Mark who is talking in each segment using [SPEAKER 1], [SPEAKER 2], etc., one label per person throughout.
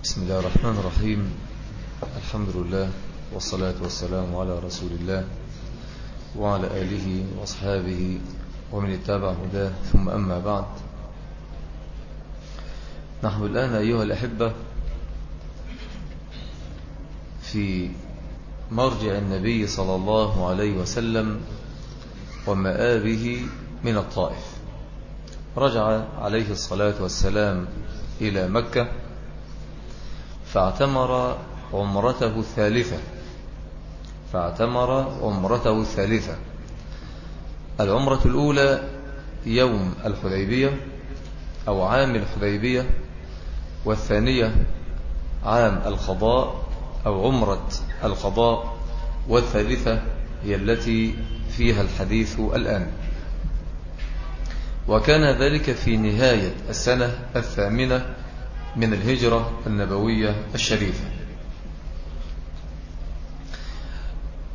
[SPEAKER 1] بسم الله الرحمن الرحيم. الحمد لله والصلاة والسلام على رسول الله وعلى آله وأصحابه ومن اتبع هداه. ثم أما بعد. نحن الآن أيها الأحبة في مرجع النبي صلى الله عليه وسلم ومآبه من الطائف. رجع عليه الصلاة والسلام إلى مكة فاعتمر عمرته الثالثة. فاعتمر عمرته الثالثة. العمرة الأولى يوم الحديبية أو عام الحديبية والثانية عام القضاء أو عمرة القضاء والثالثة هي التي فيها الحديث الآن. وكان ذلك في نهاية السنة الثامنة من الهجرة النبوية الشريفة.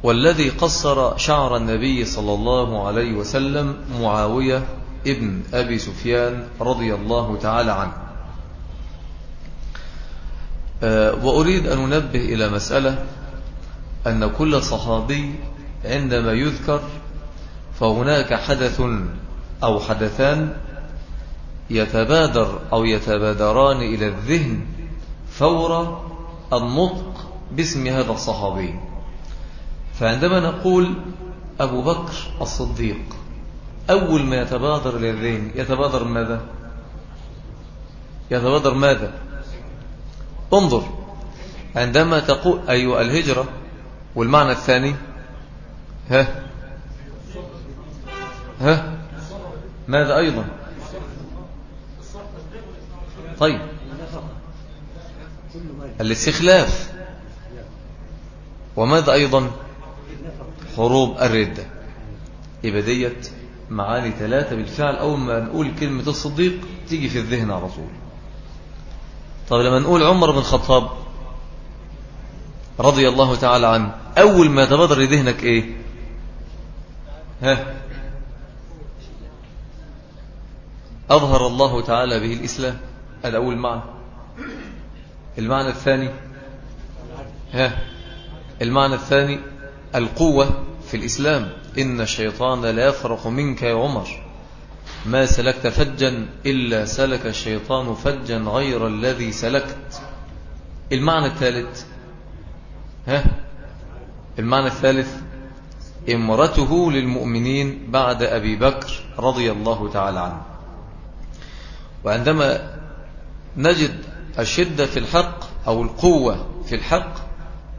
[SPEAKER 1] والذي قصر شعر النبي صلى الله عليه وسلم معاوية ابن أبي سفيان رضي الله تعالى عنه. وأريد أن ننبه إلى مسألة أن كل صحابي عندما يذكر فهناك حدث أو حدثان يتبادر أو يتبادران إلى الذهن فور النطق باسم هذا الصحابي. فعندما نقول أبو بكر الصديق أول ما يتبادر إلى الذهن يتبادر ماذا؟ يتبادر ماذا؟ انظر عندما تقول أيوة الهجرة والمعنى الثاني ها؟ ها؟ ماذا أيضا؟ طيب. الاستخلاف. وماذا أيضا؟ حروب الردة. يبقى ديت معاني ثلاثة بالفعل. أول ما نقول كلمة الصديق تيجي في الذهن على طول. طب لما نقول عمر بن الخطاب رضي الله تعالى عنه أول ما يتبادر لذهنك إيه؟ ها؟ أظهر الله تعالى به الإسلام. هذا أول معنى. المعنى الثاني ها المعنى الثاني القوة في الإسلام. إن الشيطان لا يفرق منك يا عمر. ما سلكت فجا إلا سلك الشيطان فجا غير الذي سلكت. المعنى الثالث ها المعنى الثالث امرته للمؤمنين بعد أبي بكر رضي الله تعالى عنه. وعندما نجد الشدة في الحق أو القوة في الحق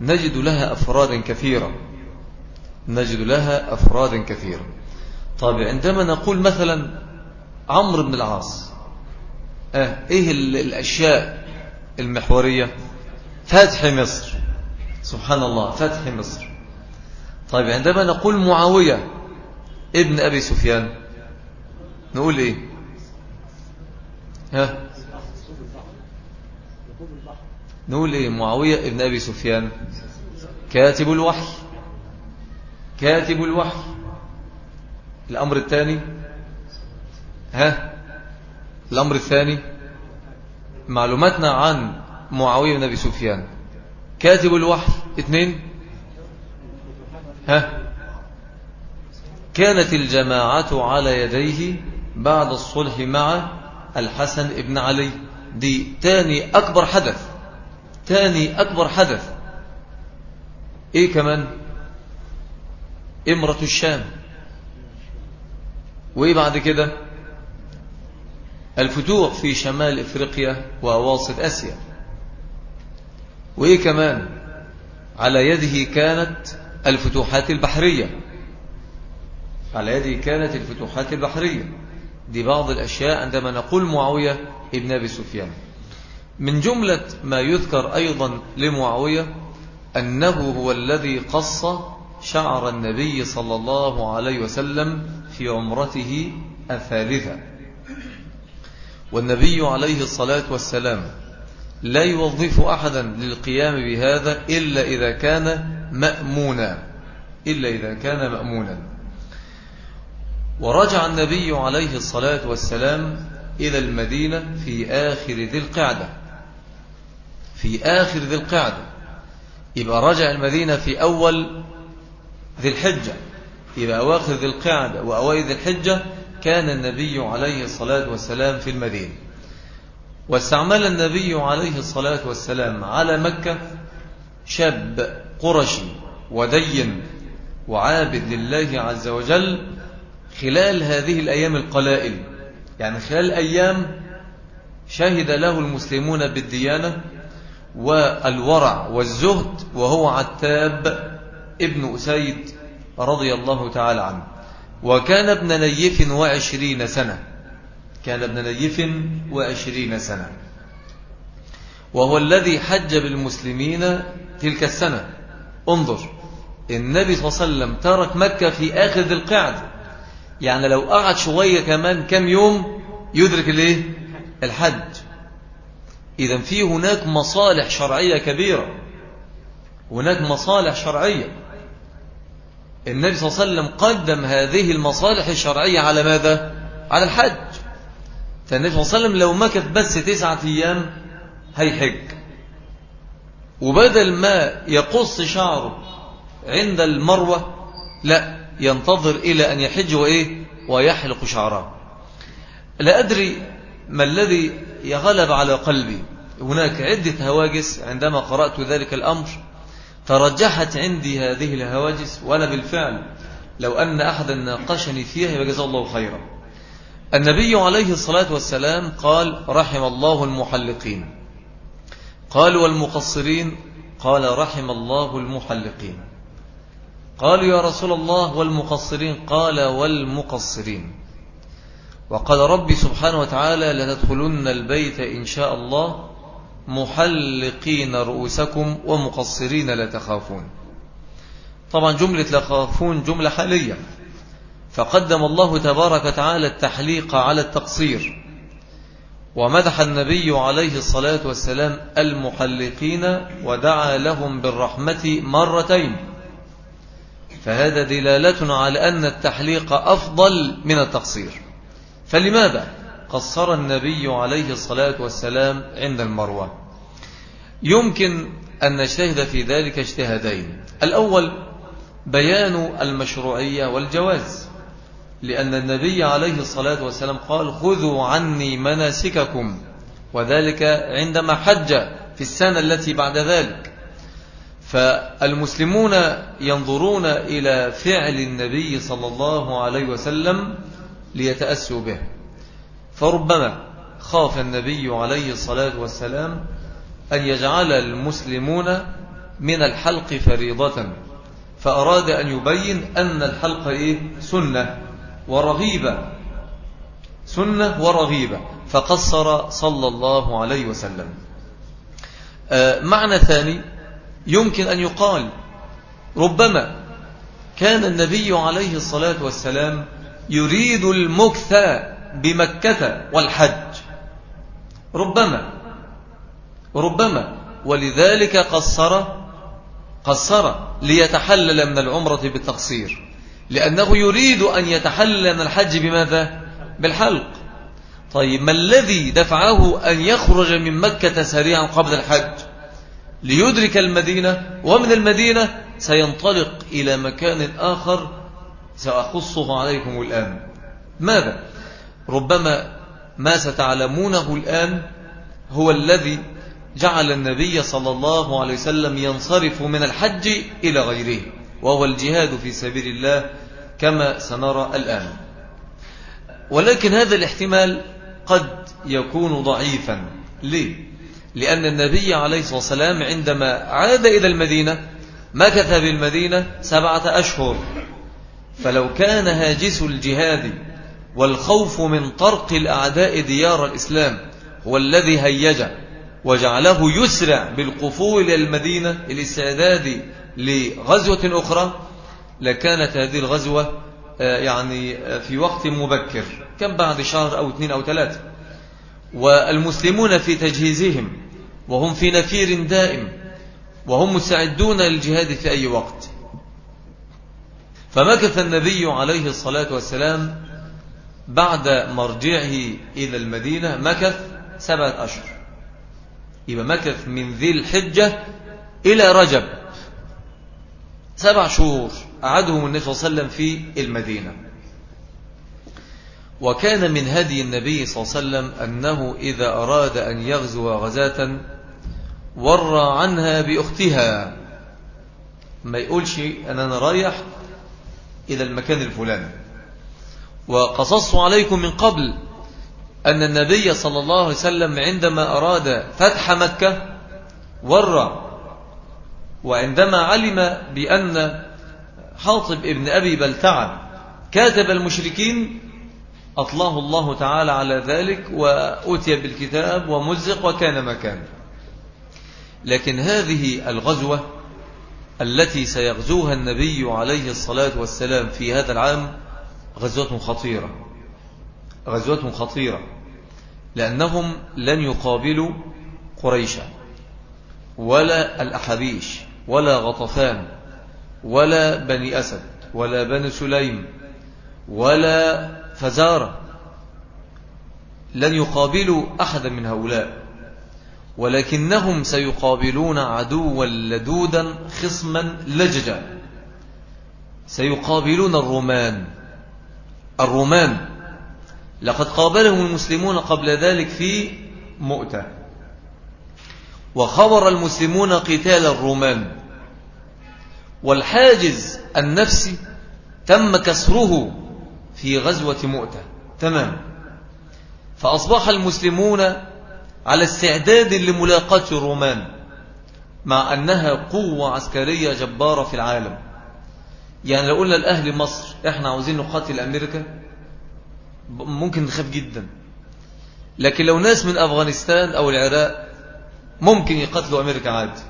[SPEAKER 1] نجد لها أفراد كثيرة. نجد لها أفراد كثيرة. طيب عندما نقول مثلا عمرو بن العاص آه إيه الأشياء المحورية؟ فتح مصر. سبحان الله فتح مصر. طيب عندما نقول معاوية ابن أبي سفيان نقول إيه؟ ها؟ نقول إيه؟ معاوية ابن أبي سفيان. كاتب الوحي. كاتب الوحي. الأمر الثاني؟ ها؟ الأمر الثاني؟ معلوماتنا عن معاوية بن أبي سفيان. كاتب الوحي. اثنين؟ ها؟ كانت الجماعة على يديه بعد الصلح مع الحسن ابن علي. دي تاني أكبر حدث. تاني أكبر حدث. إيه كمان؟ إمرة الشام. وإيه بعد كده؟ الفتوح في شمال إفريقيا وأواسط أسيا. وإيه كمان؟ على يده كانت الفتوحات البحرية. على يده كانت الفتوحات البحرية. دي بعض الأشياء عندما نقول معاوية ابن أبي سفيان. من جملة ما يذكر أيضا لمعاوية أنه هو الذي قص شعر النبي صلى الله عليه وسلم في عمرته الثالثة والنبي عليه الصلاة والسلام لا يوظف أحدا للقيام بهذا إلا إذا كان مأمونا. إلا إذا كان مأمونا. ورجع النبي عليه الصلاة والسلام إلى المدينة في آخر ذي القعدة. في آخر ذي القعدة. يبقى رجع المدينة في أول ذي الحجة. يبقى أواخر ذي القعدة وأوائل ذي الحجة كان النبي عليه الصلاة والسلام في المدينة. واستعمل النبي عليه الصلاة والسلام على مكة شاب قرشي ودين وعابد لله عز وجل خلال هذه الأيام القلائل. يعني خلال أيام شهد له المسلمون بالديانة والورع والزهد وهو عتاب ابن أسيد رضي الله تعالى عنه. وكان ابن نيف وعشرين سنة. كان ابن نيف وعشرين سنة. وهو الذي حج بالمسلمين تلك السنة. انظر النبي صلى الله عليه وسلم ترك مكة في آخر ذي القعدة يعني لو قعد شوية كمان كم يوم يدرك الإيه؟ الحج إذا في هناك مصالح شرعية كبيرة. هناك مصالح شرعية. النبي صلى الله عليه وسلم قدم هذه المصالح الشرعية على ماذا؟ على الحج. فالنبي صلى الله عليه وسلم لو مكث بس تسعة أيام هيحج. وبدل ما يقص شعره عند المروة لا. ينتظر إلى أن يحج وإيه؟ ويحلق شعره. لا أدري ما الذي يغلب على قلبي. هناك عدة هواجس عندما قرأت ذلك الأمر ترجحت عندي هذه الهواجس وأنا بالفعل لو أن أحدا ناقشني فيها يجزى الله خيرا. النبي عليه الصلاة والسلام قال رحم الله المحلقين قال والمقصرين قال رحم الله المحلقين قالوا يا رسول الله والمقصرين قال والمقصرين. وقال ربي سبحانه وتعالى لتدخلن البيت إن شاء الله محلقين رؤوسكم ومقصرين لا تخافون. طبعا جملة لا تخافون جملة حالية. فقدم الله تبارك وتعالى التحليق على التقصير. ومدح النبي عليه الصلاة والسلام المحلقين ودعا لهم بالرحمة مرتين. فهذا دلالة على أن التحليق أفضل من التقصير. فلماذا قصر النبي عليه الصلاة والسلام عند المروة؟ يمكن أن نجتهد في ذلك اجتهادين. الأول بيان المشروعية والجواز. لأن النبي عليه الصلاة والسلام قال خذوا عني مناسككم. وذلك عندما حج في السنة التي بعد ذلك. فالمسلمون ينظرون إلى فعل النبي صلى الله عليه وسلم ليتأسوا به فربما خاف النبي عليه الصلاة والسلام أن يجعل المسلمون من الحلق فريضة فأراد أن يبين أن الحلق إيه؟ سنة ورغيبة سنة ورغيبة فقصر صلى الله عليه وسلم آه معنى ثاني يمكن أن يقال ربما كان النبي عليه الصلاة والسلام يريد المكث بمكة والحج. ربما ربما ولذلك قصر قصر ليتحلل من العمرة بالتقصير. لأنه يريد أن يتحلل من الحج بماذا؟ بالحلق. طيب ما الذي دفعه أن يخرج من مكة سريعا قبل الحج؟ ليدرك المدينة ومن المدينة سينطلق إلى مكان آخر سأخصه عليكم الآن ماذا؟ ربما ما ستعلمونه الآن هو الذي جعل النبي صلى الله عليه وسلم ينصرف من الحج إلى غيره وهو الجهاد في سبيل الله كما سنرى الآن ولكن هذا الاحتمال قد يكون ضعيفا ليه؟ لأن النبي عليه الصلاة والسلام عندما عاد إلى المدينة مكث بالمدينة سبعة أشهر. فلو كان هاجس الجهاد والخوف من طرق الأعداء ديار الإسلام هو الذي هيج وجعله يسرع بالقفول إلى المدينة الاستعداد لغزوة أخرى لكانت هذه الغزوة آه، يعني آه، في وقت مبكر كم بعد شهر أو اثنين أو ثلاثة. والمسلمون في تجهيزهم وهم في نفير دائم وهم مستعدون للجهاد في أي وقت. فمكث النبي عليه الصلاة والسلام بعد مرجعه إلى المدينة مكث سبعة أشهر. يبقى مكث من ذي الحجة إلى رجب. سبع شهور أعدهم النبي صلى الله عليه وسلم في المدينة. وكان من هدي النبي صلى الله عليه وسلم أنه إذا أراد أن يغزو غزاة ورى عنها بأختها. ما يقولش أن أنا رايح إلى المكان الفلاني. وقصصت عليكم من قبل أن النبي صلى الله عليه وسلم عندما أراد فتح مكة ورى وعندما علم بأن حاطب ابن أبي بلتعب كاتب المشركين أطلاه الله تعالى على ذلك وأتي بالكتاب ومزق وكان مكان لكن هذه الغزوة التي سيغزوها النبي عليه الصلاة والسلام في هذا العام غزوة خطيرة. غزوة خطيرة. لأنهم لن يقابلوا قريشا. ولا الأحابيش ولا غطفان ولا بني أسد ولا بني سليم ولا فزارة. لن يقابلوا أحدا من هؤلاء. ولكنهم سيقابلون عدوا لدودا خصما لججا. سيقابلون الرومان. الرومان. لقد قابلهم المسلمون قبل ذلك في مؤتة. وخبر المسلمون قتال الرومان. والحاجز النفسي تم كسره في غزوة مؤتة. تمام. فأصبح المسلمون على استعداد لملاقاة الرومان مع أنها قوة عسكرية جبارة في العالم. يعني لو قلنا لأهل مصر إحنا عاوزين نقاتل أمريكا ممكن نخاف جدا. لكن لو ناس من أفغانستان أو العراق ممكن يقتلوا أمريكا عادي.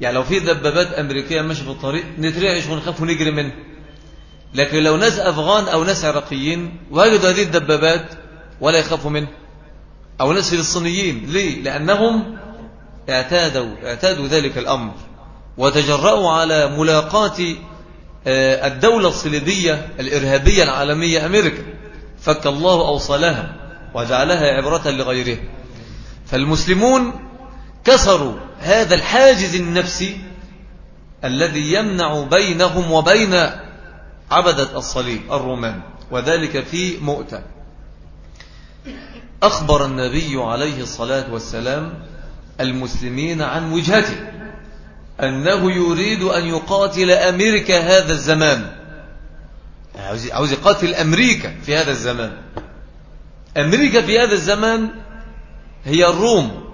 [SPEAKER 1] يعني لو في دبابات أمريكية ماشية في الطريق نترعش ونخاف ونجري منها. لكن لو ناس أفغان أو ناس عراقيين وجدوا هذه الدبابات ولا يخافوا منها. أو ناس فلسطينيين ليه؟ لأنهم اعتادوا, اعتادوا ذلك الأمر وتجرأوا على ملاقاة آه، الدولة الصليبية الإرهابية العالمية أمريكا. فك الله أوصالها وجعلها عبرة لغيره. فالمسلمون كسروا هذا الحاجز النفسي الذي يمنع بينهم وبين عبدة الصليب الرومان وذلك في مؤتة. أخبر النبي عليه الصلاة والسلام المسلمين عن وجهته أنه يريد أن يقاتل أمريكا هذا الزمان. عاوز يقاتل أمريكا في هذا الزمان. أمريكا في هذا الزمان هي الروم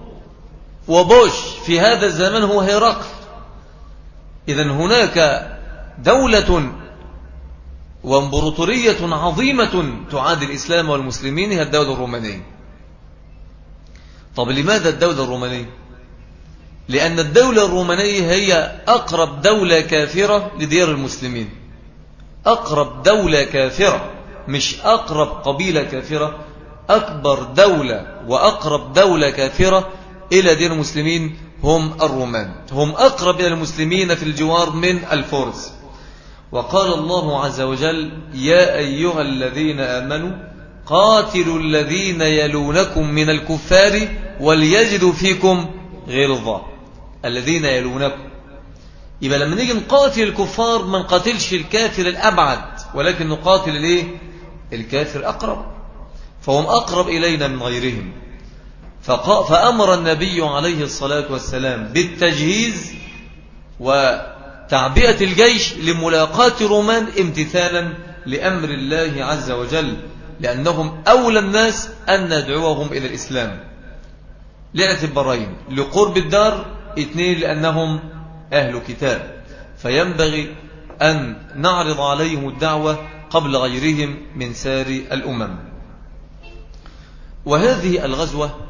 [SPEAKER 1] وبوش في هذا الزمان هو هرقل. إذا هناك دولة وإمبراطورية عظيمة تعادي الإسلام والمسلمين هي الدولة الرومانية. طب لماذا الدولة الرومانية؟ لأن الدولة الرومانية هي أقرب دولة كافرة لديار المسلمين. أقرب دولة كافرة مش أقرب قبيلة كافرة أكبر دولة وأقرب دولة كافرة إلى دين المسلمين هم الرومان. هم أقرب إلى المسلمين في الجوار من الفرس. وقال الله عز وجل يا أيها الذين آمنوا قاتلوا الذين يلونكم من الكفار وليجدوا فيكم غلظة. الذين يلونكم. يبقى لما نيجي نقاتل الكفار ما نقاتلش الكافر الأبعد ولكن نقاتل الإيه؟ الكافر أقرب. فهم أقرب إلينا من غيرهم. فأمر النبي عليه الصلاة والسلام بالتجهيز وتعبئة الجيش لملاقاة رومان امتثالا لأمر الله عز وجل. لأنهم أولى الناس أن ندعوهم إلى الإسلام. لاعتبارين لقرب الدار اثنين لأنهم أهل كتاب. فينبغي أن نعرض عليهم الدعوة قبل غيرهم من سار الأمم. وهذه الغزوة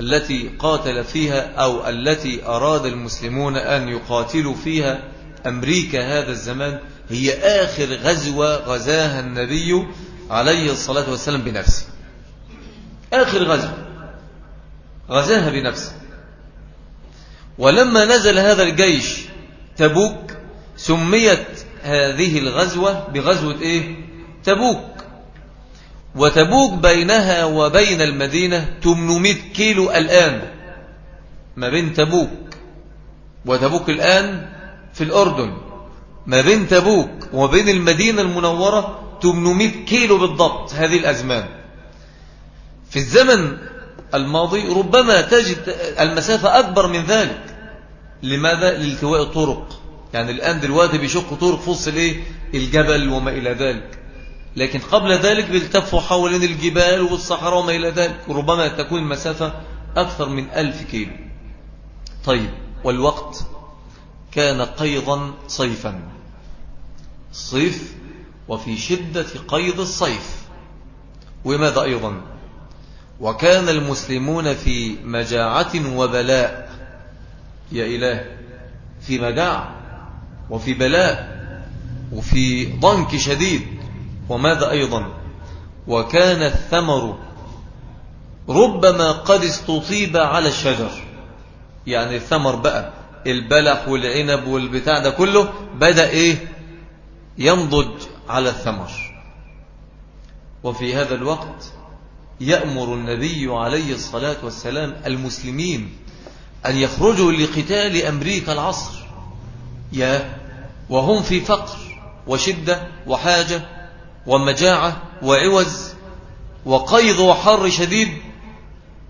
[SPEAKER 1] التي قاتل فيها أو التي أراد المسلمون أن يقاتلوا فيها أمريكا هذا الزمان هي آخر غزوة غزاها النبي عليه الصلاة والسلام بنفسه. آخر غزوة. غزاها بنفسه. ولما نزل هذا الجيش تبوك سميت هذه الغزوة بغزوة إيه؟ تبوك. وتبوك بينها وبين المدينة 800 كيلو الآن. ما بين تبوك وتبوك الآن في الأردن. ما بين تبوك وما بين المدينة المنورة 800 كيلو بالضبط هذه الأزمان. في الزمن الماضي ربما تجد المسافة أكبر من ذلك. لماذا؟ لالتواء الطرق. يعني الآن دلوقتي بيشق طرق فص الايه الجبل وما إلى ذلك. لكن قبل ذلك بيلتفوا حوالين الجبال والصحراء وما إلى ذلك. ربما تكون المسافة أكثر من ألف كيلو. طيب والوقت؟ كان قيضا صيفا. صيف وفي شدة قيض الصيف. وماذا أيضا؟ وكان المسلمون في مجاعة وبلاء. يا إله في مجاعة وفي بلاء وفي ضنك شديد. وماذا أيضا؟ وكان الثمر ربما قد استطيب على الشجر. يعني الثمر بقى البلح والعنب والبتاع ده كله بدأ إيه؟ ينضج. على الثمر. وفي هذا الوقت يأمر النبي عليه الصلاة والسلام المسلمين أن يخرجوا لقتال أمريكا العصر. يا وهم في فقر وشدة وحاجة ومجاعة وعوز وقيض وحر شديد.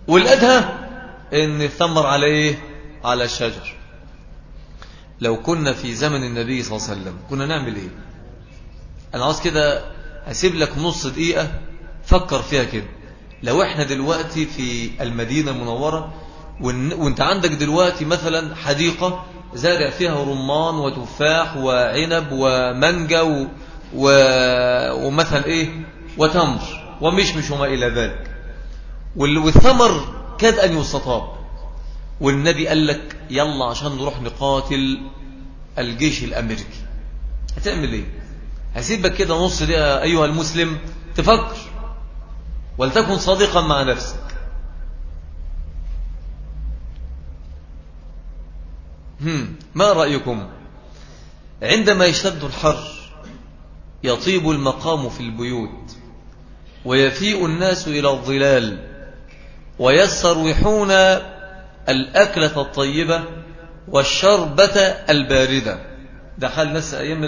[SPEAKER 1] والأدهى إن الثمر على إيه على الشجر. لو كنا في زمن النبي صلى الله عليه وسلم كنا نعمل إيه؟ أنا عاوز كده هسيب لك نص دقيقة فكر فيها كده. لو إحنا دلوقتي في المدينة المنورة وإنت عندك دلوقتي مثلا حديقة زارع فيها رمان وتفاح وعنب ومانجا و... و... ومثلا إيه؟ وتمر ومشمش وما إلى ذلك. والثمر كاد أن يستطاب. والنبي قال لك يلا عشان نروح نقاتل الجيش الأمريكي. هتعمل إيه؟ هسيبك كده نص دقيقة أيها المسلم تفكر ولتكن صادقا مع نفسك. ما رأيكم؟ عندما يشتد الحر يطيب المقام في البيوت ويفيء الناس إلى الظلال ويستروحون الأكلة الطيبة والشربة الباردة. ده حال ناس أيام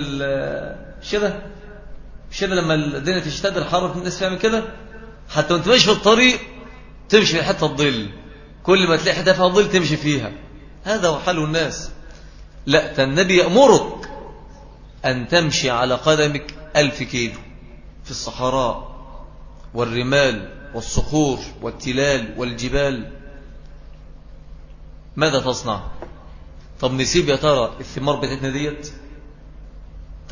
[SPEAKER 1] الشتاء الشتاء لما الدنيا تشتد الحر الناس تعمل كده؟ حتى وانت ماشي في الطريق تمشي في حتة الظل. كل ما تلاقي حتة فيها ظل تمشي فيها. هذا هو حال الناس. لا النبي يأمرك أن تمشي على قدمك ألف كيلو في الصحراء والرمال والصخور والتلال والجبال. ماذا تصنع؟ طب نسيب يا ترى الثمار بتاعتنا ديت؟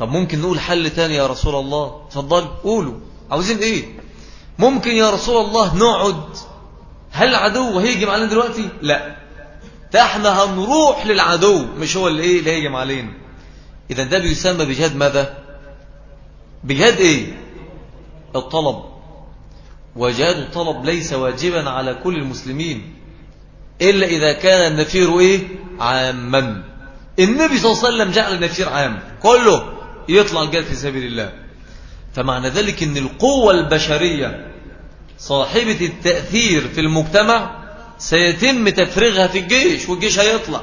[SPEAKER 1] طب ممكن نقول حل تاني يا رسول الله؟ تفضل قولوا. عاوزين إيه؟ ممكن يا رسول الله نقعد؟ هل العدو هيجم علينا دلوقتي؟ لا. ده إحنا هنروح للعدو مش هو اللي إيه اللي هيجم علينا اذا ده بيسمى بجهاد ماذا؟ بجهاد إيه؟ الطلب. وجهاد الطلب ليس واجبا على كل المسلمين إلا إذا كان النفير إيه؟ عاما. النبي صلى الله عليه وسلم جعل النفير عام. كله. يطلع الجهاد في سبيل الله. فمعنى ذلك أن القوة البشرية صاحبة التأثير في المجتمع سيتم تفريغها في الجيش والجيش هيطلع.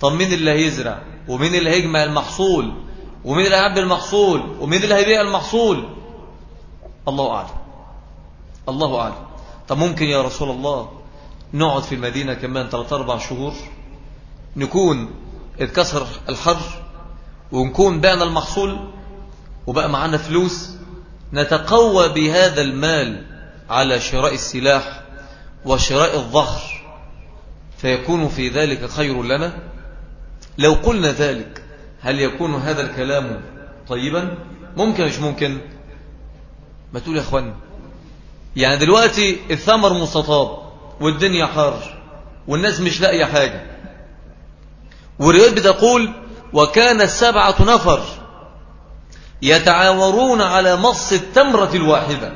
[SPEAKER 1] طب مين اللي هيزرع؟ ومين اللي هيجمع المحصول؟ ومين اللي هيعبي المحصول؟ ومين اللي هيبيع المحصول؟ الله أعلم. الله أعلم. طب ممكن يا رسول الله نقعد في المدينة كمان 3 أربع شهور؟ نكون اتكسر الحر؟ ونكون بعنا المحصول وبقى معنا فلوس نتقوى بهذا المال على شراء السلاح وشراء الظهر فيكون في ذلك خير لنا؟ لو قلنا ذلك هل يكون هذا الكلام طيبا؟ ممكن مش ممكن؟ ما تقول يا اخوان يعني دلوقتي الثمر مستطاب والدنيا حر والناس مش لاقية حاجة. والروايات بتقول وكان السبعة نفر يتعاورون على مص التمرة الواحدة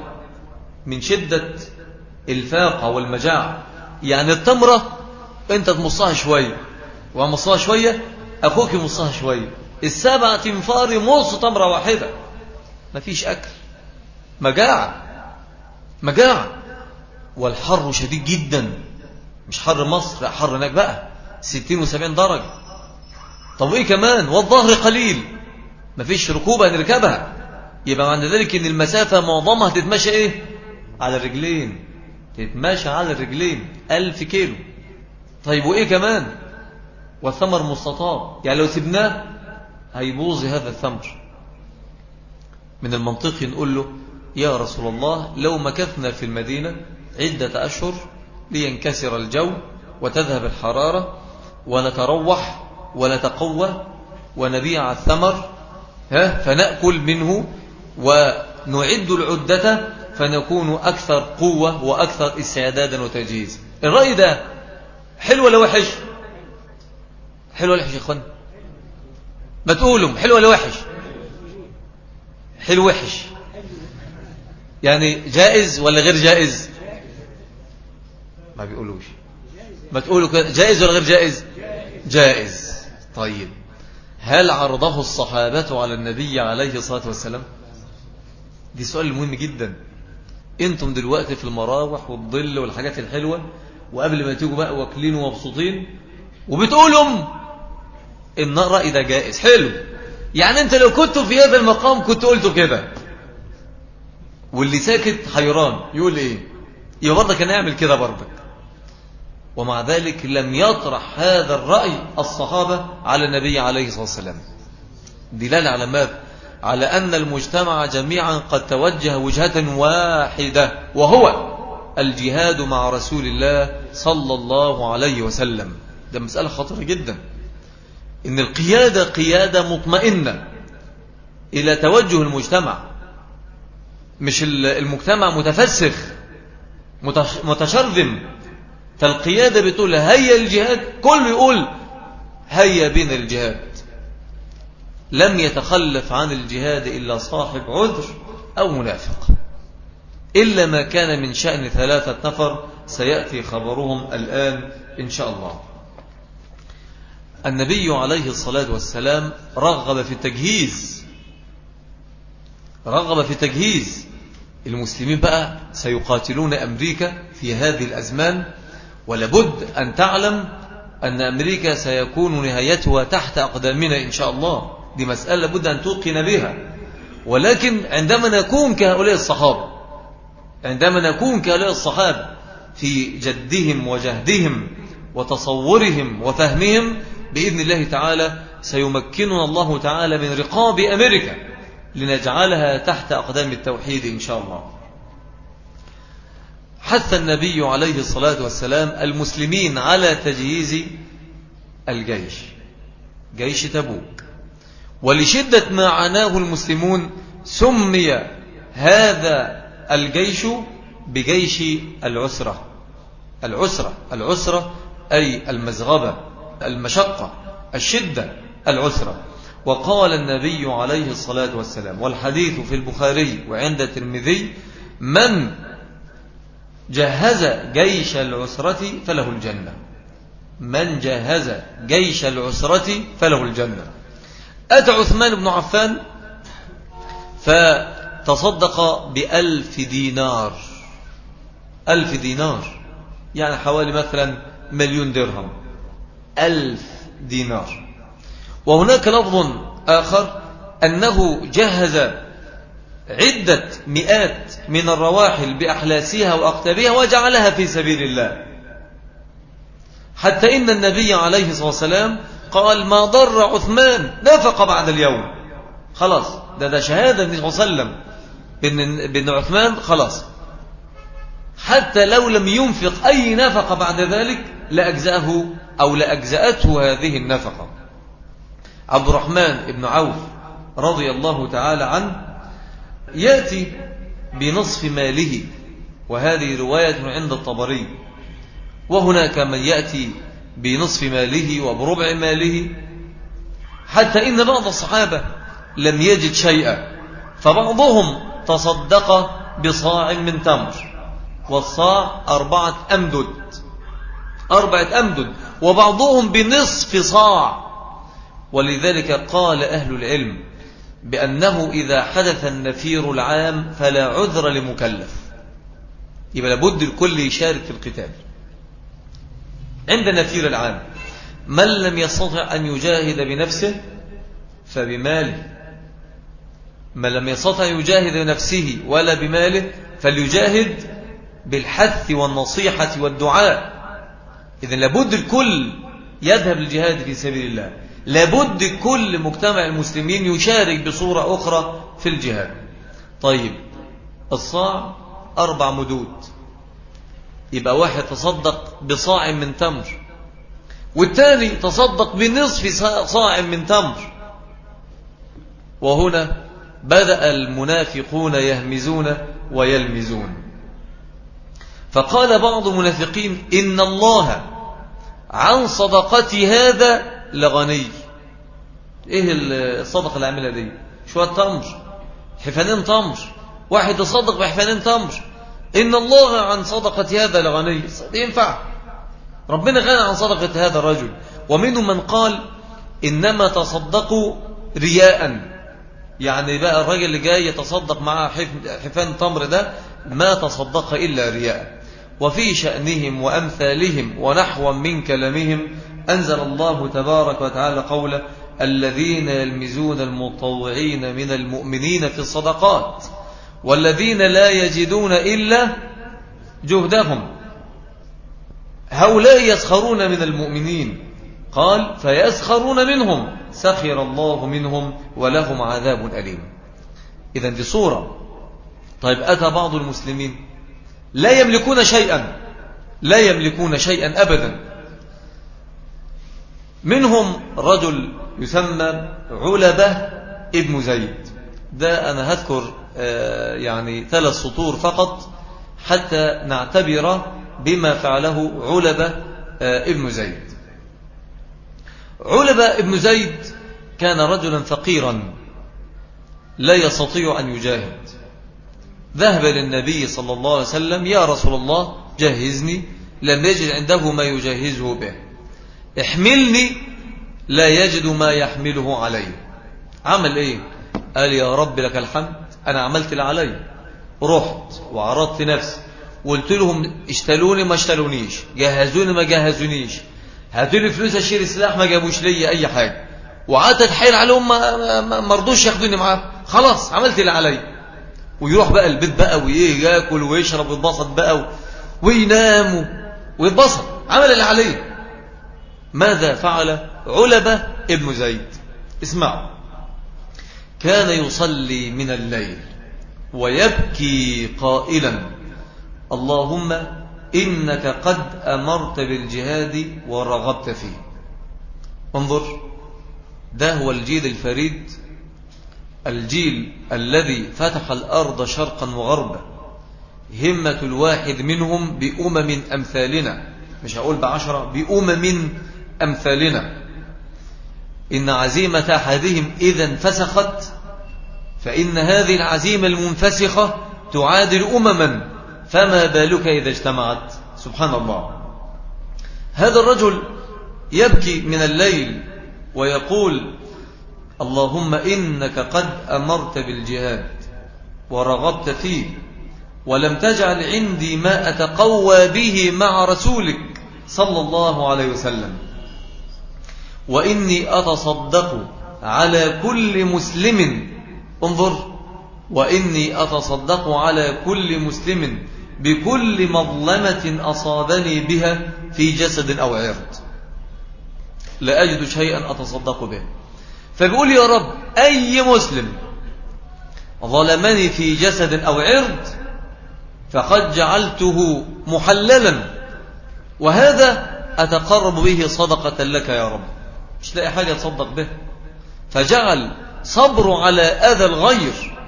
[SPEAKER 1] من شدة الفاقة والمجاعة يعني التمرة انت تمصها شوية ومصها شوية أخوك يمصها شوية. السبع تنفار يمص تمرة واحدة. مفيش أكل. مجاعة مجاعة والحر شديد جدا. مش حر مصر لا حر هناك بقى. ستين وسبعين درجة. طب وإيه كمان والظهر قليل. مفيش ركوبة نركبها يبقى معنى ذلك إن المسافة معظمها تتمشى إيه؟ على الرجلين. تتمشى على الرجلين. ألف كيلو. طيب وإيه كمان؟ والثمر مستطاب. يعني لو سبناه هيبوظ هذا الثمر. من المنطقي نقول له يا رسول الله لو مكثنا في المدينة عدة أشهر لينكسر الجو وتذهب الحرارة ونتروح ونتقوى ونبيع الثمر ها فنأكل منه ونعد العدة فنكون أكثر قوة وأكثر استعدادا وتجهيزا الرأي ده حلو ولا وحش؟ حلو ولا وحش يا إخوان؟ ما تقولوا حلو ولا وحش؟ حلو وحش. يعني جائز ولا غير جائز؟ ما بيقولوش. ما تقولوا كده. جائز ولا غير جائز؟ جائز. طيب هل عرضه الصحابة على النبي عليه الصلاة والسلام؟ دي سؤال مهم جدا. أنتم دلوقتي في المراوح والظل والحاجات الحلوة وقبل ما تيجوا بقى واكلين ومبسوطين إن الرأي ده جائز. حلو. يعني انت لو كنت في هذا المقام كنت قلت كده. واللي ساكت حيران يقول إيه؟ يبقى برضك كان يعمل كده برضك ومع ذلك لم يطرح هذا الرأي الصحابة على النبي عليه الصلاة والسلام. دلالة على ماذا؟ على أن المجتمع جميعا قد توجه وجهة واحدة وهو الجهاد مع رسول الله صلى الله عليه وسلم. ده مسألة خطيرة جدا. إن القيادة قيادة مطمئنة إلى توجه المجتمع. مش المجتمع متفسخ متشرذم فالقيادة بتقول هيا الجهاد. كله يقول هيا بنا الجهاد. لم يتخلف عن الجهاد إلا صاحب عذر أو منافق. إلا ما كان من شأن ثلاثة نفر سيأتي خبرهم الآن إن شاء الله. النبي عليه الصلاة والسلام رغب في التجهيز رغب في التجهيز المسلمين بقى سيقاتلون أمريكا في هذه الأزمان ولابد أن تعلم أن أمريكا سيكون نهايتها تحت أقدامنا إن شاء الله. دي مسألة لابد أن توقن بها. ولكن عندما نكون كهؤلاء الصحابة عندما نكون كهؤلاء الصحابة في جدهم وجهدهم وتصورهم وفهمهم بإذن الله تعالى سيمكننا الله تعالى من رقاب أمريكا لنجعلها تحت أقدام التوحيد إن شاء الله. حث النبي عليه الصلاة والسلام المسلمين على تجهيز الجيش جيش تبوك. ولشدة ما عناه المسلمون سمي هذا الجيش بجيش العسرة. العسرة العسرة أي المزغبة المشقة الشدة العسرة. وقال النبي عليه الصلاة والسلام والحديث في البخاري وعند الترمذي من جهز جيش العسرة فله الجنة. من جهز جيش العسرة فله الجنة. أتى عثمان بن عفان فتصدق بألف دينار. ألف دينار. يعني حوالي مثلا مليون درهم. ألف دينار. وهناك لفظ آخر أنه جهز عدة مئات من الرواحل بأحلاسها وأقتابها وجعلها في سبيل الله. حتى إن النبي عليه الصلاة والسلام قال ما ضر عثمان نفق بعد اليوم. خلاص ده ده شهادة النبي صلى الله عليه وسلم. بأن, بأن عثمان خلاص. حتى لو لم ينفق أي نفقة بعد ذلك لأجزأه أو لأجزأته هذه النفقة. عبد الرحمن بن عوف رضي الله تعالى عنه يأتي بنصف ماله. وهذه رواية عند الطبري. وهناك من يأتي بنصف ماله وبربع ماله. حتى إن بعض الصحابة لم يجد شيئا فبعضهم تصدق بصاع من تمر والصاع أربعة أمدد. أربعة أمدد وبعضهم بنصف صاع. ولذلك قال أهل العلم بأنه إذا حدث النفير العام فلا عذر لمكلف. يبقى لابد الكل يشارك في القتال. عند النفير العام من لم يستطع أن يجاهد بنفسه فبماله. من لم يستطع يجاهد بنفسه ولا بماله فليجاهد بالحث والنصيحة والدعاء. إذن لابد الكل يذهب للجهاد في سبيل الله. لابد كل مجتمع المسلمين يشارك بصورة أخرى في الجهاد. طيب الصاع أربع مدود. يبقى واحد تصدق بصاع من تمر والثاني تصدق بنصف صاع من تمر. وهنا بدأ المنافقون يهمزون ويلمزون. فقال بعض المنافقين إن الله عن صدقة هذا لغني. إيه الصدقة اللي عملها دي؟ شوية تمر حفانين تمر. واحد يصدق بحفانين تمر. إن الله عن صدقة هذا لغني. ينفع. ربنا غنى عن صدقة هذا الرجل. ومنهم من قال إنما تصدقوا رياء. يعني بقى الراجل اللي جاي يتصدق مع حفان تمر ده ما تصدق إلا رياء. وفي شأنهم وأمثالهم ونحوا من كلامهم أنزل الله تبارك وتعالى قوله الذين يلمزون المطوعين من المؤمنين في الصدقات والذين لا يجدون إلا جهدهم هؤلاء يسخرون من المؤمنين قال فيسخرون منهم سخر الله منهم ولهم عذاب أليم إذا دي صورة طيب أتى بعض المسلمين لا يملكون شيئا لا يملكون شيئا أبدا منهم رجل يسمى علبة ابن زيد. ده أنا هذكر آه، يعني ثلاث سطور فقط حتى نعتبر بما فعله علبة آه، ابن زيد. علبة ابن زيد كان رجلا فقيرا لا يستطيع أن يجاهد. ذهب للنبي صلى الله عليه وسلم يا رسول الله جهزني لم يجد عنده ما يجهزه به. احملني لا يجد ما يحمله عليه عمل إيه؟ قال يا رب لك الحمد أنا عملت اللي علي. رحت وعرضت نفسي. وقلت لهم اشتلوني ما اشتلونيش جهزوني ما جهزونيش. هاتوا لي فلوس اشتري سلاح ما جابوش لي أي حاجة. وقعدت أتحايل عليهم ما رضوش ياخدوني معاهم. خلاص عملت اللي علي. ويروح بقى البيت بقى وايه ياكل ويشرب ويتبسط بقى وينام ويتبسط. عمل اللي عليه. ماذا فعل علبة ابن زيد؟ اسمعوا. كان يصلي من الليل ويبكي قائلا اللهم إنك قد أمرت بالجهاد ورغبت فيه. انظر ده هو الجيل الفريد الجيل الذي فتح الأرض شرقا وغربا. همة الواحد منهم بأمم أمثالنا. مش هقول بعشرة بأمم أمثالنا. إن عزيمة أحدهم إذا انفسخت فإن هذه العزيمة المنفسخة تعادل أمما فما بالك إذا اجتمعت؟ سبحان الله. هذا الرجل يبكي من الليل ويقول اللهم إنك قد أمرت بالجهاد ورغبت فيه ولم تجعل عندي ما أتقوى به مع رسولك صلى الله عليه وسلم. وإني أتصدق على كل مسلم. انظر وإني أتصدق على كل مسلم بكل مظلمة أصابني بها في جسد أو عرض. لا أجد شيئا أتصدق به. فبيقول يا رب أي مسلم ظلمني في جسد أو عرض فقد جعلته محللا. وهذا أتقرب به صدقة لك يا رب. مش لاقي حاجة تصدق به. فجعل صبر على أذى الغير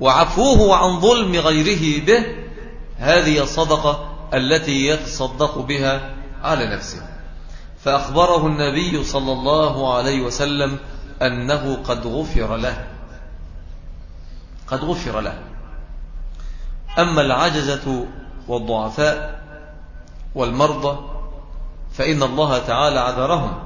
[SPEAKER 1] وعفوه عن ظلم غيره به. هذه الصدقة التي يتصدق بها على نفسه. فأخبره النبي صلى الله عليه وسلم أنه قد غفر له. قد غفر له. أما العجزة والضعفاء والمرضى فإن الله تعالى عذرهم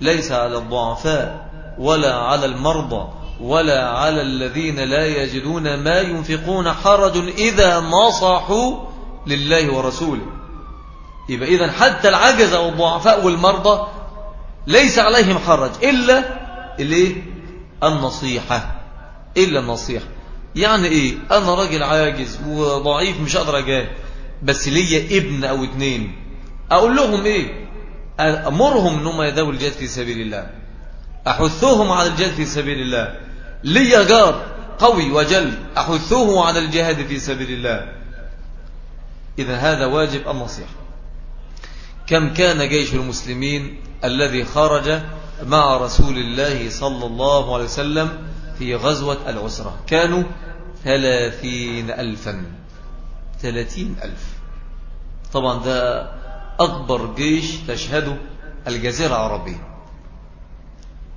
[SPEAKER 1] ليس على الضعفاء ولا على المرضى ولا على الذين لا يجدون ما ينفقون حرج إذا نصحوا لله ورسوله. يبقى إذن حتى العجز والضعفاء والمرضى ليس عليهم حرج إلا النصيحة إلا النصيحة. يعني إيه؟ أنا راجل عاجز وضعيف مش أقدر بس ليا ابن أو اتنين أقول لهم إيه؟ أمرهم أنهم يدعوا الجهاد في سبيل الله. أحثهم على الجهاد في سبيل الله. ليا جار قوي وجل أحثه على الجهاد في سبيل الله. إذا هذا واجب النصيحة كم كان جيش المسلمين الذي خرج مع رسول الله صلى الله عليه وسلم في غزوة العسرة؟ كانوا ثلاثين ألفا. ثلاثين ألف. طبعا ده أكبر جيش تشهده الجزيرة العربية.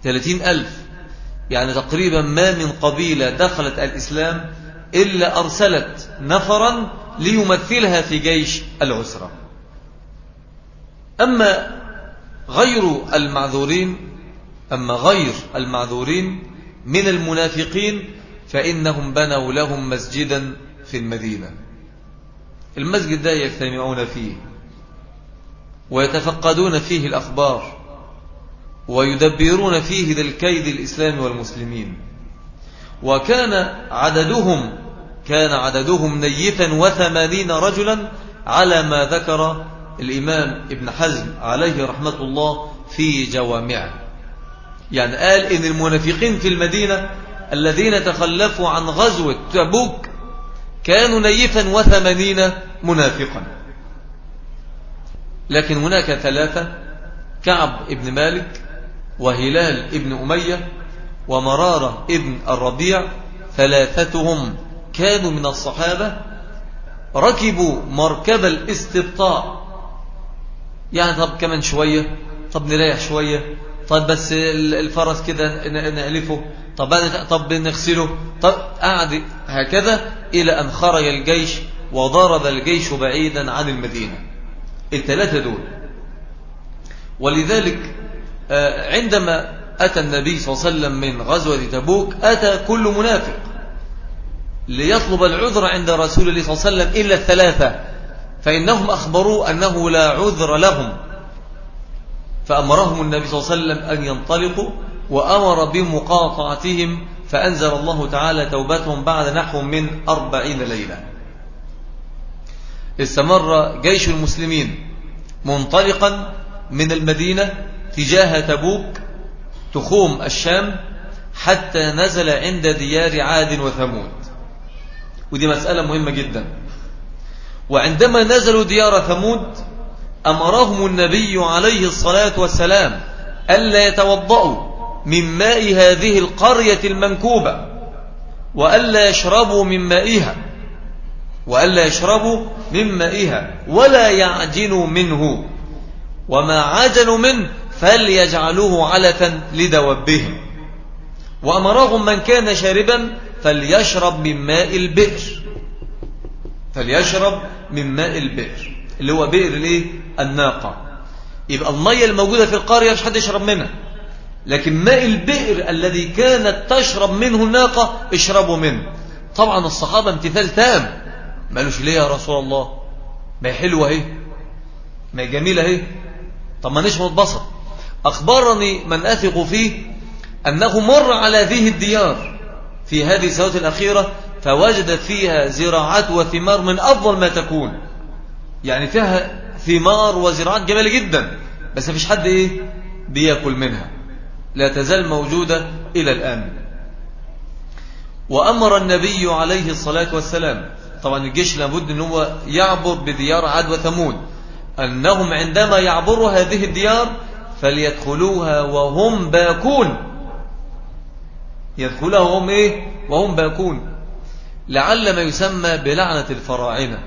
[SPEAKER 1] ثلاثين ألف. يعني تقريبا ما من قبيلة دخلت الإسلام إلا أرسلت نفرا ليمثلها في جيش العسرة. أما غير المعذورين أما غير المعذورين من المنافقين فإنهم بنوا لهم مسجدا في المدينة. المسجد ده يجتمعون فيه ويتفقدون فيه الأخبار ويدبرون فيه للكيد الإسلام والمسلمين. وكان عددهم كان عددهم نيفا وثمانين رجلا على ما ذكر الإمام ابن حزم عليه رحمة الله في جوامعه. يعني قال إن المنافقين في المدينة الذين تخلفوا عن غزوة تبوك كانوا نيفا وثمانين منافقا. لكن هناك ثلاثة كعب ابن مالك وهلال ابن أمية ومرارة ابن الربيع ثلاثتهم كانوا من الصحابة ركبوا مركب الاستبطاء. يعني طب كمان شوية طب نريح شوية طب بس الفرس كده نألفه طب طب نغسله طب قعد هكذا إلى أن خرج الجيش وضرب الجيش بعيدا عن المدينة. الثلاثة دول. ولذلك آه، عندما أتى النبي صلى الله عليه وسلم من غزوة تبوك أتى كل منافق ليطلب العذر عند رسول الله صلى الله عليه وسلم إلا الثلاثة. فإنهم أخبروا أنه لا عذر لهم. فأمرهم النبي صلى الله عليه وسلم أن ينطلقوا وأمر بمقاطعتهم فأنزل الله تعالى توبتهم بعد نحو من أربعين ليلة. استمر جيش المسلمين منطلقا من المدينة تجاه تبوك تخوم الشام حتى نزل عند ديار عاد وثمود. ودي مسألة مهمة جدا. وعندما نزلوا ديار ثمود أمرهم النبي عليه الصلاة والسلام ألا يتوضأوا من ماء هذه القرية المنكوبة وألا يشربوا من مائها. وألا يشربوا من مائها ولا يعجنوا منه. وما عجنوا منه فليجعلوه علة لدوبهم وأمرهم من كان شاربا فليشرب من ماء البئر. فليشرب من ماء البئر. اللي هو بئر الإيه؟ الناقة. يبقى المية الموجودة في القرية مش حد يشرب منها. لكن ماء البئر الذي كانت تشرب منه الناقة اشربوا منه. طبعا الصحابة امتثال تام. ما قالوش ليه يا رسول الله؟ ما هي حلوة اهي. ما هي جميلة اهي. طب ما نشرب بصر أخبرني من أثق فيه أنه مر على ذه الديار في هذه السنوات الأخيرة فوجد فيها زراعات وثمار من أفضل ما تكون. يعني فيها ثمار وزراعات جميلة جدا بس مفيش حد إيه؟ بيأكل منها. لا تزال موجودة إلى الآن. وأمر النبي عليه الصلاة والسلام طبعا الجيش لابد أن هو يعبر بديار عاد وثمود أنهم عندما يعبروا هذه الديار فليدخلوها وهم باكون. يدخلوها وهم إيه؟ وهم باكون. لعل ما يسمى بلعنة الفراعنة.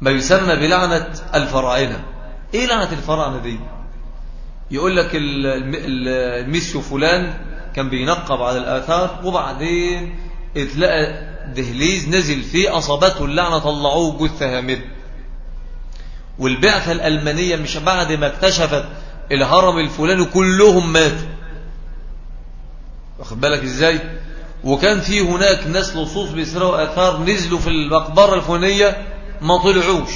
[SPEAKER 1] ما يسمى بلعنة الفراعنة. إيه لعنة الفراعنة دي؟ يقول لك الميسيو فلان كان بينقب على الآثار وبعدين اتلقى دهليز نزل فيه أصابته اللعنة طلعوه جثة هامد. والبعثة الألمانية مش بعد ما اكتشفت الهرم الفلاني كلهم ماتوا. واخد بالك إزاي؟ وكان في هناك ناس لصوص بيسرقوا آثار نزلوا في المقبرة الفلانية ما طلعوش.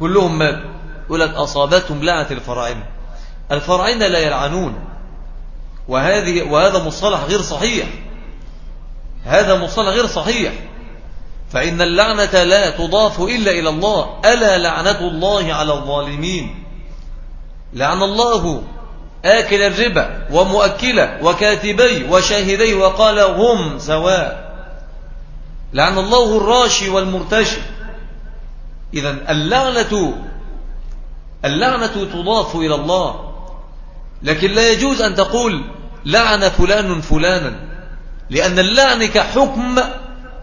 [SPEAKER 1] كلهم ماتوا. يقول لك أصابتهم لعنة الفراعنة. الفرعين لا يلعنون. وهذه وهذا مصطلح غير صحيح. هذا مصطلح غير صحيح. فإن اللعنة لا تضاف إلا إلى الله. ألا لعنة الله على الظالمين. لعن الله آكل الربا ومؤكله وكاتبي وشاهدي وقال هم سواء. لعن الله الراشي والمرتشي. إذا اللعنة اللعنة تضاف إلى الله. لكن لا يجوز أن تقول لعن فلان فلانا. لأن اللعن كحكم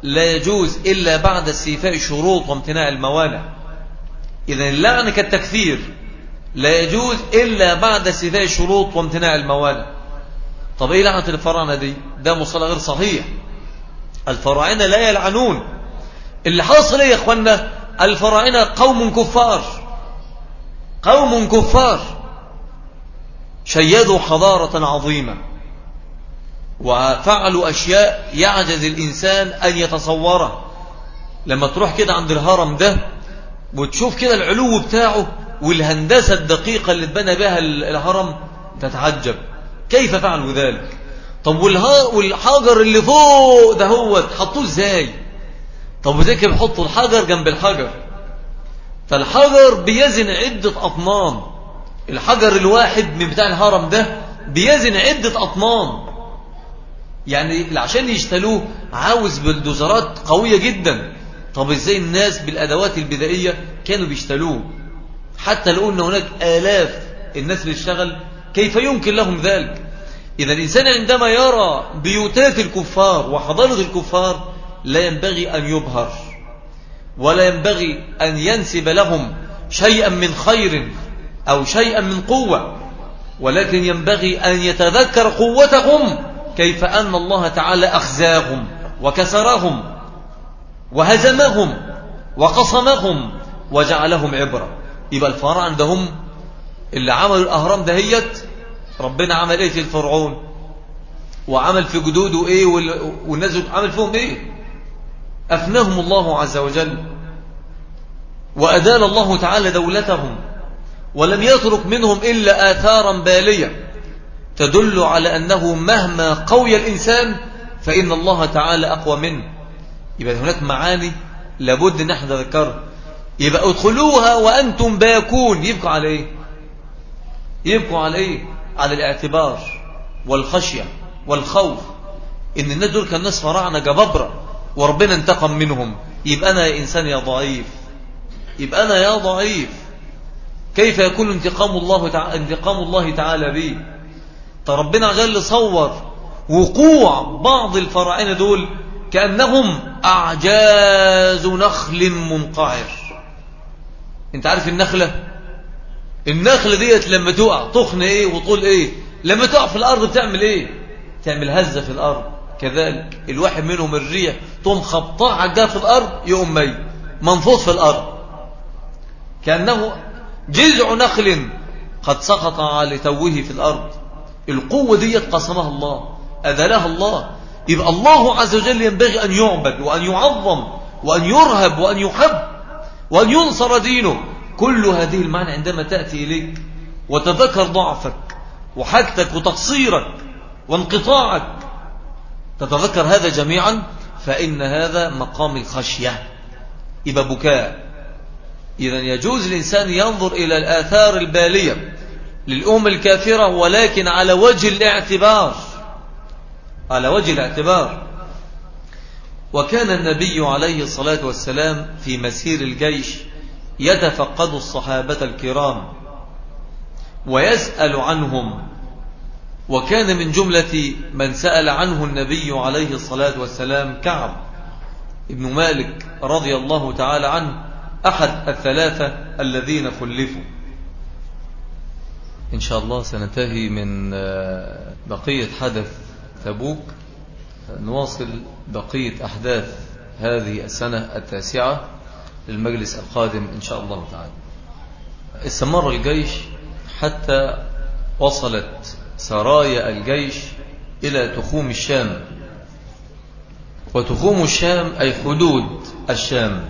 [SPEAKER 1] لا يجوز إلا بعد استيفاء الشروط وامتناع الموانع. إذا اللعن كالتكفير لا يجوز إلا بعد استيفاء الشروط وامتناع الموانع. طب إيه لعنة الفراعنة دي؟ ده مصطلح غير صحيح. الفراعنة لا يلعنون. اللي حاصل إيه يا اخوانا الفراعنة قوم كفار. قوم كفار. شيدوا حضارة عظيمة. وفعلوا أشياء يعجز الإنسان أن يتصورها لما تروح كده عند الهرم ده وتشوف كده العلو بتاعه والهندسة الدقيقة اللي اتبنى بها الهرم تتعجب. كيف فعلوا ذلك؟ طب والحجر اللي فوق ده هو حطوه إزاي؟ طب وزي كده بيحطوا الحجر جنب الحجر. فالحجر بيزن عدة أطنان. الحجر الواحد من بتاع الهرم ده بيزن عدة أطنان. يعني عشان يشتلوه عاوز بلدوزرات قوية جدا. طب إزاي الناس بالأدوات البدائية كانوا بيشتلوه؟ حتى لو أن هناك آلاف الناس اشتغل كيف يمكن لهم ذلك؟ إذا الإنسان عندما يرى بيوتات الكفار وحضارة الكفار لا ينبغي أن يبهر ولا ينبغي أن ينسب لهم شيئا من خير أو شيئا من قوة ولكن ينبغي أن يتذكر قوتهم كيف أن الله تعالى أخزاهم وكسرهم وهزمهم وقصمهم وجعلهم عبرة. يبقى الفراعنة عندهم اللي عملوا الأهرام دهيت ربنا عمل إيه في الفرعون؟ وعمل في جدوده إيه؟ والناس عمل فيهم إيه؟ أفناهم الله عز وجل. وأدال الله تعالى دولتهم. ولم يترك منهم إلا آثارا بالية. تدل على أنه مهما قوي الإنسان فإن الله تعالى أقوى منه. يبقى هناك معاني لابد نحن نذكرها يبقى ادخلوها وأنتم باكون. يبقوا على إيه؟ يبقوا على إيه؟ على الاعتبار والخشية والخوف. إن الناس دول كان ناس فراعنة جبابرة وربنا انتقم منهم. يبقى أنا يا إنسان يا ضعيف. يبقى أنا يا ضعيف. كيف يكون انتقام الله تعالى, انتقام الله تعالى بي؟ فربنا جل صور وقوع بعض الفراعنة دول كأنهم أعجاز نخل منقعر. انت عارف النخلة؟ النخلة ديت لما تقع تخن إيه وطول إيه؟ لما تقع في الأرض بتعمل إيه؟ تعمل هزة في الأرض. كذلك الواحد منهم الريح تقوم خبطاه عجاه في الأرض يقوم ميت. منفوض في الأرض. كأنه جذع نخل قد سقط على توه في الأرض. القوة ديت قسمها الله أذلها الله. يبقى الله عز وجل ينبغي أن يعبد وأن يعظم وأن يرهب وأن يحب وأن ينصر دينه. كل هذه المعنى عندما تأتي إليك وتذكر ضعفك وحاجتك وتقصيرك وانقطاعك تتذكر هذا جميعا فإن هذا مقام الخشية. يبقى بكاء. إذا يجوز الإنسان ينظر إلى الآثار البالية. للأم الكافرة ولكن على وجه الاعتبار على وجه الاعتبار. وكان النبي عليه الصلاة والسلام في مسير الجيش يتفقد الصحابة الكرام ويسأل عنهم. وكان من جملة من سأل عنه النبي عليه الصلاة والسلام كعب ابن مالك رضي الله تعالى عنه أحد الثلاثة الذين خلفوا. إن شاء الله سننتهي من آه، بقية حدث تبوك. نواصل بقية أحداث هذه السنة التاسعة للمجلس القادم إن شاء الله تعالى. استمر الجيش حتى وصلت سرايا الجيش إلى تخوم الشام. وتخوم الشام أي حدود الشام.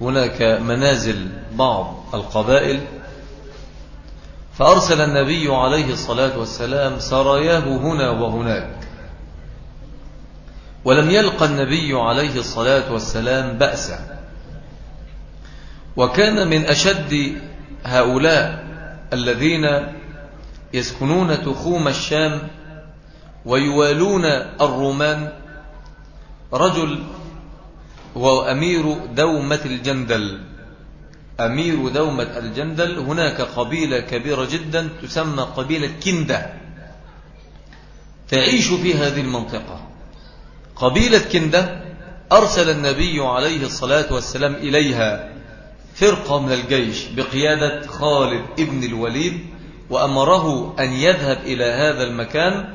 [SPEAKER 1] هناك منازل بعض القبائل فأرسل النبي عليه الصلاة والسلام سراياه هنا وهناك. ولم يلقى النبي عليه الصلاة والسلام بأسا. وكان من أشد هؤلاء الذين يسكنون تخوم الشام ويوالون الرومان رجل هو أمير دومة الجندل. أمير دومة الجندل هناك قبيلة كبيرة جدا تسمى قبيلة كندة. تعيش في هذه المنطقة. قبيلة كندة أرسل النبي عليه الصلاة والسلام إليها فرقة من الجيش بقيادة خالد ابن الوليد وأمره أن يذهب إلى هذا المكان.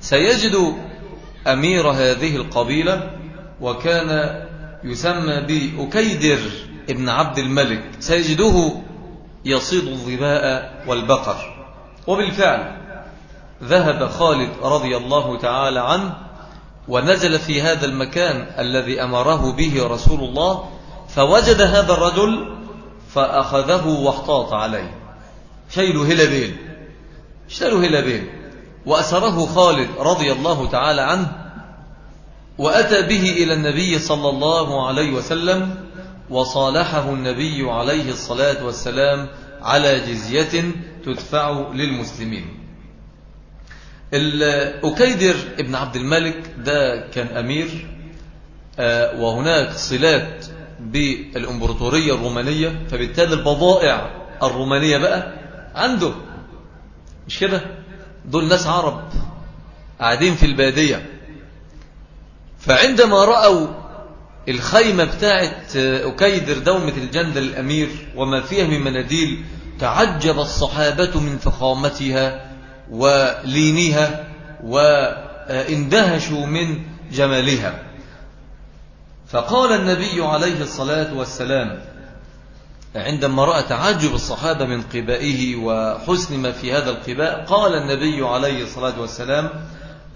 [SPEAKER 1] سيجد أمير هذه القبيلة وكان يسمى بأكيدر. ابن عبد الملك سيجده يصيد الظباء والبقر. وبالفعل ذهب خالد رضي الله تعالى عنه ونزل في هذا المكان الذي أمره به رسول الله فوجد هذا الرجل فأخذه واحتاط عليه. شيله هلبين. شيله هلبين. وأسره خالد رضي الله تعالى عنه وأتى به إلى النبي صلى الله عليه وسلم وصالحه النبي عليه الصلاة والسلام على جزية تدفع للمسلمين. أكيدر ابن عبد الملك ده كان أمير آه، وهناك صلات بالإمبراطورية الرومانية فبالتالي البضائع الرومانية بقى عنده. مش كده؟ دول ناس عرب قاعدين في البادية. فعندما رأوا الخيمة بتاعت أكيدر دومة الجندل الأمير وما فيها من مناديل تعجب الصحابة من فخامتها ولينها واندهشوا من جمالها. فقال النبي عليه الصلاة والسلام عندما رأى تعجب الصحابة من قبائه وحسن ما في هذا القباء؟ قال النبي عليه الصلاة والسلام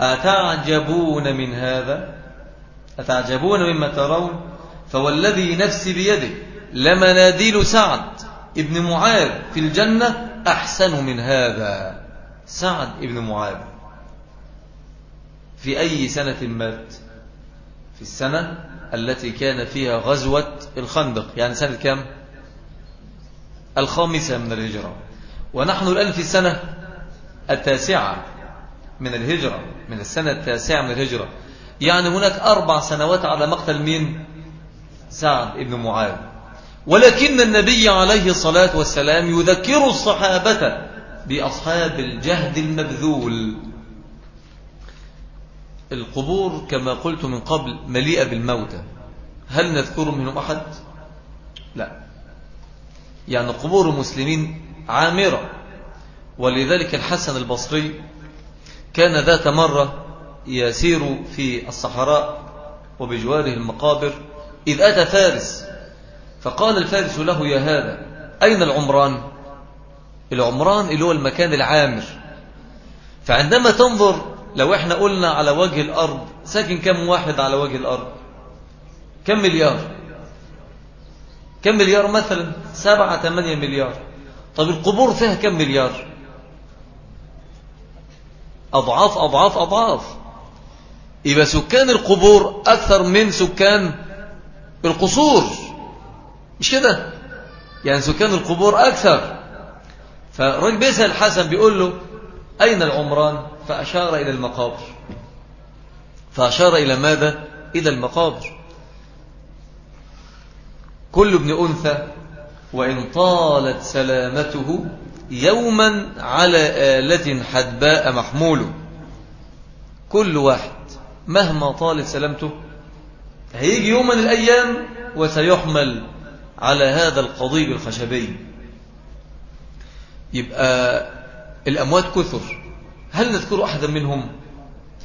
[SPEAKER 1] أتعجبون من هذا؟ أتعجبون مما ترون؟ فوالذي نفسي بيده لمناديل سعد ابن معاذ في الجنة أحسن من هذا. سعد ابن معاذ. في أي سنة مات؟ في السنة التي كان فيها غزوة الخندق. يعني سنة كم الخامسة من الهجرة. ونحن الآن في السنة التاسعة من الهجرة من السنة التاسعة من الهجرة. يعني هناك أربع سنوات على مقتل مين؟ سعد بن معاذ. ولكن النبي عليه الصلاة والسلام يذكر الصحابة بأصحاب الجهد المبذول. القبور كما قلت من قبل مليئة بالموتى. هل نذكر منهم أحد؟ لا. يعني قبور المسلمين عامرة. ولذلك الحسن البصري كان ذات مرة يسير في الصحراء وبجواره المقابر إذ أتى فارس فقال الفارس له يا هذا أين العمران؟ العمران اللي هو المكان العامر. فعندما تنظر لو إحنا قلنا على وجه الأرض ساكن كم واحد على وجه الأرض؟ كم مليار؟ كم مليار مثلا؟ سبعة ثمانية مليار. طب القبور فيها كم مليار؟ أضعاف أضعاف أضعاف. يبقى سكان القبور أكثر من سكان القصور. مش كده؟ يعني سكان القبور أكثر. فالراجل بيسأل الحسن بيقول له أين العمران؟ فأشار إلى المقابر. فأشار إلى ماذا؟ إلى المقابر. كل ابن أنثى وإن طالت سلامته يوما على آلة حدباء محمول. كل واحد. مهما طالت سلامته هيجي يوم من الأيام وسيحمل على هذا القضيب الخشبي. يبقى الأموات كثر. هل نذكر أحدا منهم؟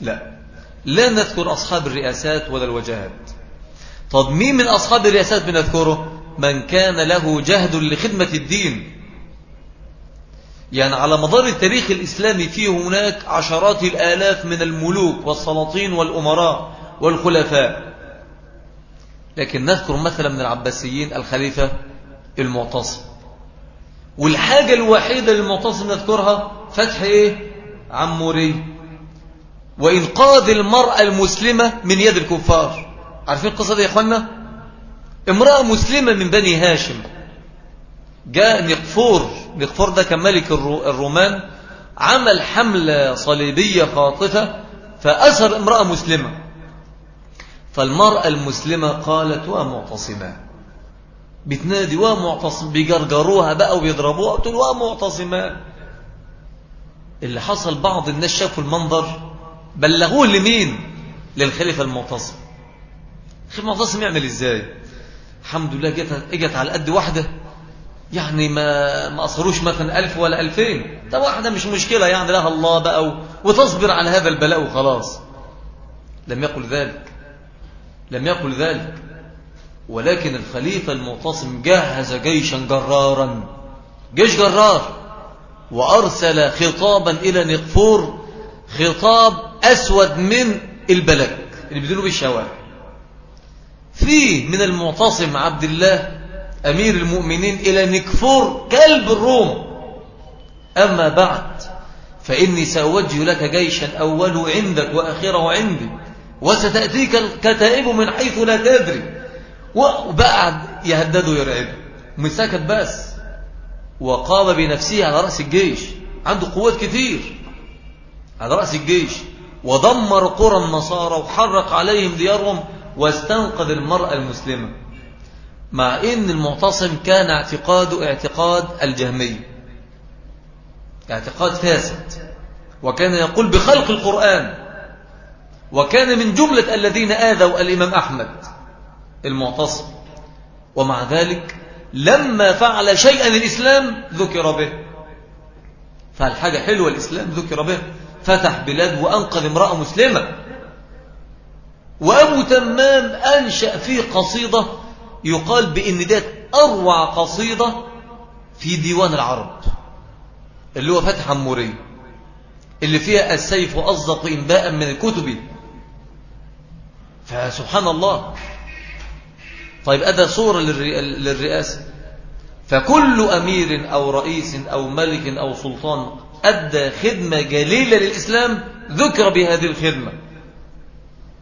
[SPEAKER 1] لا. لا نذكر أصحاب الرئاسات ولا الوجهات طب مين من أصحاب الرئاسات بنذكره من كان له جهد لخدمة الدين. يعني على مدار التاريخ الإسلامي فيه هناك عشرات الآلاف من الملوك والسلاطين والأمراء والخلفاء. لكن نذكر مثلا من العباسيين الخليفة المعتصم. والحاجة الوحيدة المعتصم يذكرها فتح إيه؟ عموري. وإنقاذ المرأة المسلمة من يد الكفار. عارفين القصة دي يا اخوانا امرأة مسلمة من بني هاشم. جاء نقفور نقفور ده كان ملك الرومان عمل حملة صليبية خاطفة فأسر امرأة مسلمة. فالمرأة المسلمة قالت ومعتصمة بتنادي ومعتصم بيجرجروها بقى وبيضربوها. له ومعتصمة اللي حصل بعض الناس شافوا المنظر بلغوه لمين؟ للخليفة المعتصم. الخليفة المعتصم يعمل إزاي؟ الحمد لله جت إجت على قد واحدة. يعني ما ما أصروش مثلا ألف ولا ألفين. ده واحدة مش مشكلة يعني لها الله بقى وتصبر على هذا البلاء وخلاص. لم يقل ذلك. لم يقل ذلك. ولكن الخليفة المعتصم جهز جيشا جرارا. جيش جرار. وأرسل خطابا إلى نقفور. خطاب أسود من البلد اللي بيدلوا بالشوارع فيه من المعتصم عبد الله أمير المؤمنين إلى نكفور كلب الروم. أما بعد فإني سأوجه لك جيشا أوله عندك وآخره عندي وستأتيك الكتائب من حيث لا تدري. وبعد يهددوا يرعبوا مساكت بس وقام بنفسه على رأس الجيش. عنده قوات كثير. على رأس الجيش. ودمر قرى النصارى وحرق عليهم ديارهم واستنقذ المرأة المسلمة. مع إن المعتصم كان اعتقاده اعتقاد الجهمي. اعتقاد فاسد. وكان يقول بخلق القرآن. وكان من جملة الذين آذوا الإمام أحمد المعتصم. ومع ذلك لما فعل شيئا الإسلام ذكر به. فالحاجة حلوة الإسلام ذكر به. فتح بلاد وأنقذ امرأة مسلمة. وأبو تمام أنشأ فيه قصيدة يقال بأن ده أروع قصيدة في ديوان العرب اللي هو فتح عموري اللي فيها السيف أصدق إنباء من الكتب. فسبحان الله. طيب أدى صورة للرئاسة. فكل أمير أو رئيس أو ملك أو سلطان أدى خدمة جليلة للإسلام ذكر بهذه الخدمة.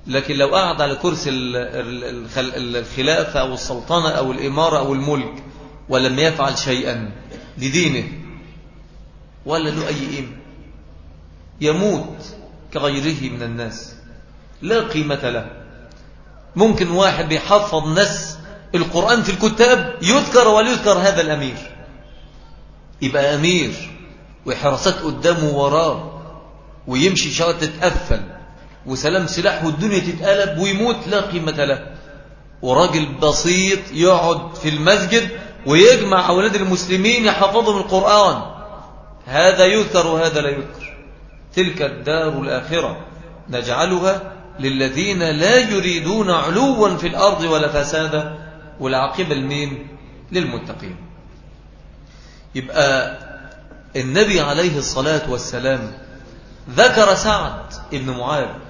[SPEAKER 1] لكن لو قعد على كرسي الخلافة أو السلطنة أو الإمارة أو الملك ولم يفعل شيئا لدينه ولا له أي قيمة. يموت كغيره من الناس. لا قيمة له. ممكن واحد بيحفظ ناس القرآن في الكتاب يذكر ولا يذكر هذا الأمير. يبقى أمير وحراسات قدامه وراه ويمشي شوية تتقفل. وسلام سلاح والدنيا تتقلب ويموت لا قيمة له. وراجل بسيط يقعد في المسجد ويجمع أولاد المسلمين يحفظهم القرآن. هذا يذكر وهذا لا يذكر. تلك الدار الآخرة نجعلها للذين لا يريدون علوا في الأرض ولا فسادا والعاقبة لمين؟ للمتقين. يبقى النبي عليه الصلاة والسلام ذكر سعد ابن معاذ.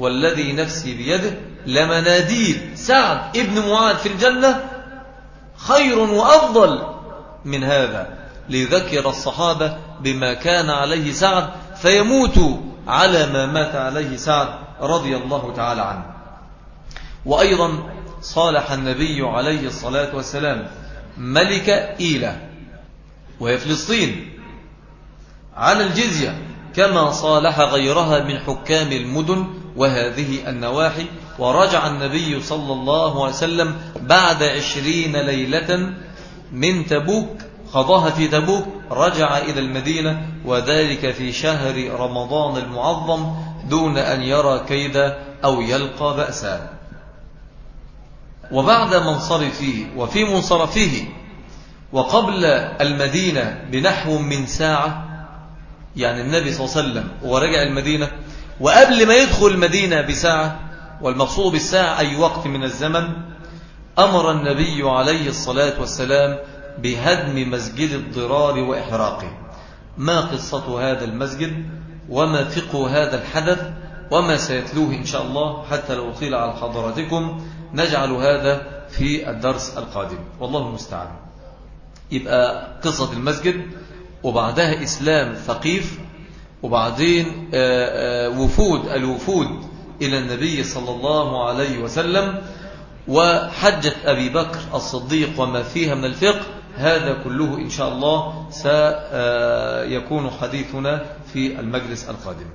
[SPEAKER 1] والذي نفسي بيده لمناديل. سعد ابن معاذ في الجنة خير وأفضل من هذا. ليذكر الصحابة بما كان عليه سعد فيموت على ما مات عليه سعد رضي الله تعالى عنه. وأيضا صالح النبي عليه الصلاة والسلام ملك إيلة وهي فلسطين على الجزية كما صالح غيرها من حكام المدن وهذه النواحي. ورجع النبي صلى الله عليه وسلم بعد عشرين ليلة من تبوك قضاها في تبوك رجع إلى المدينة وذلك في شهر رمضان المعظم دون أن يرى كيدا أو يلقى بأسا. وبعد منصرفه وفي منصرفه وقبل المدينة بنحو من ساعة يعني النبي صلى الله عليه وسلم ورجع المدينة وقبل ما يدخل المدينة بساعة والمقصود بالساعة أي وقت من الزمن أمر النبي عليه الصلاة والسلام بهدم مسجد الضرار وإحراقه. ما قصة هذا المسجد؟ وما فقه هذا الحدث؟ وما سيتلوه إن شاء الله حتى لو طيل على حضراتكم. نجعل هذا في الدرس القادم. والله المستعان. يبقى قصة المسجد وبعدها إسلام ثقيف وبعدين وفود الوفود إلى النبي صلى الله عليه وسلم وحجة أبي بكر الصديق وما فيها من الفقه هذا كله إن شاء الله سيكون حديثنا في المجلس القادم.